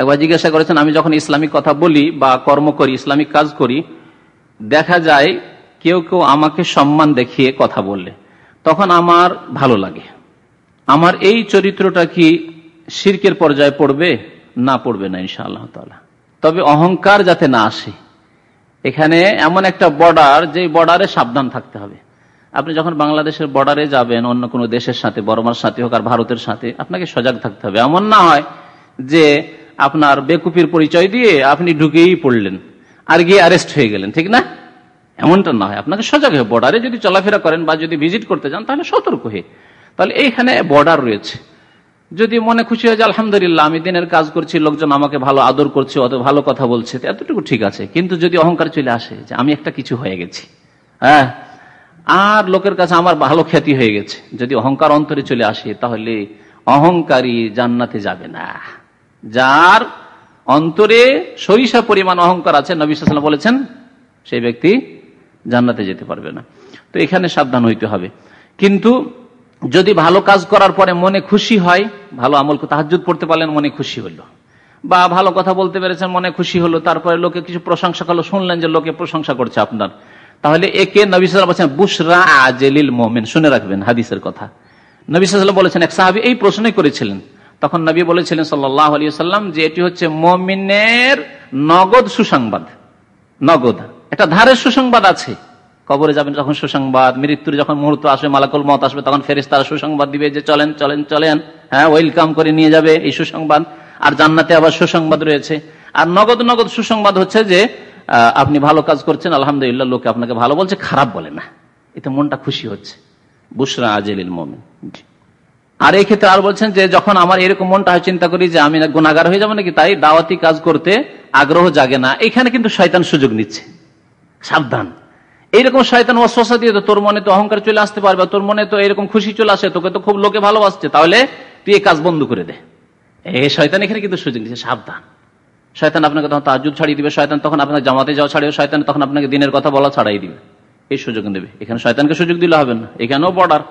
একবার জিজ্ঞাসা করেছেন, আমি যখন ইসলামিক কথা বলি বা কর্ম করি, ইসলামিক কাজ করি, দেখা যায় কেউ কেউ আমাকে সম্মান দেখিয়ে কথা বললে তখন আমার ভালো লাগে। আমার এই চরিত্রটা কি শির্কের পর্যায়ে পড়বে? না পড়বে না ইনশা আল্লাহ তালা তবে অহংকার যাতে না আসে, এখানে এমন একটা বর্ডার যে বর্ডারে সাবধান থাকতে হবে। আপনি যখন বাংলাদেশের বর্ডারে যাবেন, অন্য কোনো দেশের সাথে, বর্মার সাথে হোক আর ভারতের সাথে, আপনাকে সজাগ থাকতে হবে। এমন না হয় যে আপনার বেকুপির পরিচয় দিয়ে আপনি ঢুকেই পড়লেন আর গিয়ে অ্যারেস্ট হয়ে গেলেন, ঠিক না? এমনটা না হয় আপনাকে সজাগ হয়ে বর্ডারে যদি চলাফেরা করেন বা যদি ভিজিট করতে যান, তাহলে সতর্ক হয়ে। তাহলে এইখানে বর্ডার রয়েছে। যদি মনে খুশি হয় যে আলহামদুলিল্লাহ, আমি দিনের কাজ করছি, লোকজন আমাকে ভালো আদর করছে, অত ভালো কথা বলছে এতটুকু ঠিক আছে। কিন্তু যদি অহংকার চলে আসে যে আমি একটা কিছু হয়ে গেছি হ্যাঁ আর লোকের কাছে আমার ভালো খ্যাতি হয়ে গেছে, যদি অহংকার অন্তরে চলে আসে, তাহলে অহংকারী জান্নাতে যাবে না। যার অন্তরে সরিষা পরিমাণ অহংকার আছে নবীলাম বলেছেন, সেই ব্যক্তি জান্নাতে যেতে পারবে না। তো এখানে সাবধান হইতে হবে। কিন্তু যদি ভালো কাজ করার পরে মনে খুশি হয়, ভালো আমল তাহাজুদ পড়তে পারলেন, মনে খুশি হলো বা ভালো কথা বলতে পেরেছেন, মনে খুশি হলো তারপরে লোকে কিছু প্রশংসা করল, শুনলেন যে লোকে প্রশংসা করছে আপনার। তাহলে একে নবী বলছেন বুসরা আজেলিল মোমেন, শুনে রাখবেন হাদিসের কথা। নবী সাল্লাম বলেছেন, এক সাহাবি এই প্রশ্নই করেছিলেন তখন নবী বলেছিলেন সাল্লাহ আলী সাল্লাম যে এটি হচ্ছে মমিনের নগদ সুসংবাদ। নগদ। একটা ধারের সুসংবাদ আছে। কবরে যাবেন যখন সুসংবাদ, মৃত্যুর যখন মুহূর্ত আসবে, মালাকুল মত আসবে, তখন ফেরিস তারা সুসংবাদ দিবে যে চলেন চলেন চলেন হ্যাঁ ওয়েলকাম করে নিয়ে যাবে এই সুসংবাদ। আর জান্নাতে আবার সুসংবাদ রয়েছে। আর নগদ নগদ সুসংবাদ হচ্ছে যে আপনি ভালো কাজ করছেন, আলহামদুলিল্লাহ, লোকে আপনাকে ভালো বলছে, খারাপ বলে না। এতে মনটা খুশি হচ্ছে। বুসরা আজেলিল মমিন। আর এই ক্ষেত্রে আর বলছেন যে যখন আমার এরকম মনটা হয়, চিন্তা করি যে আমি গুণাগার হয়ে যাব নাকি, তাই দাওয়াতি কাজ করতে আগ্রহ জাগে না। এখানে কিন্তু শয়তান সুযোগ নিচ্ছে। সাবধান। এইরকম শয়তান অশ্বাসা দিয়ে তো তোর মনে তো অহংকার চলে আসতে পারবে তোর মনে তো এরকম খুশি চলে আসে, তোকে তো খুব লোকে ভালোবাসছে, তাহলে তুই এই কাজ বন্ধ করে দে। এই শয়তান এখানে কিন্তু সুযোগ নিচ্ছে, সাবধান। শয়তান আপনাকে তখন তাজুদ ছাড়িয়ে দিবে, শয়তান তখন আপনাকে জামাতে যাওয়া ছাড়িয়ে, শয়তান তখন আপনাকে দিনের কথা বলা ছাড়াই দিবে। এই সুযোগ দেবে এখানে শয়তানকে সুযোগ দিলে হবে না। এখানেও বর্ডার।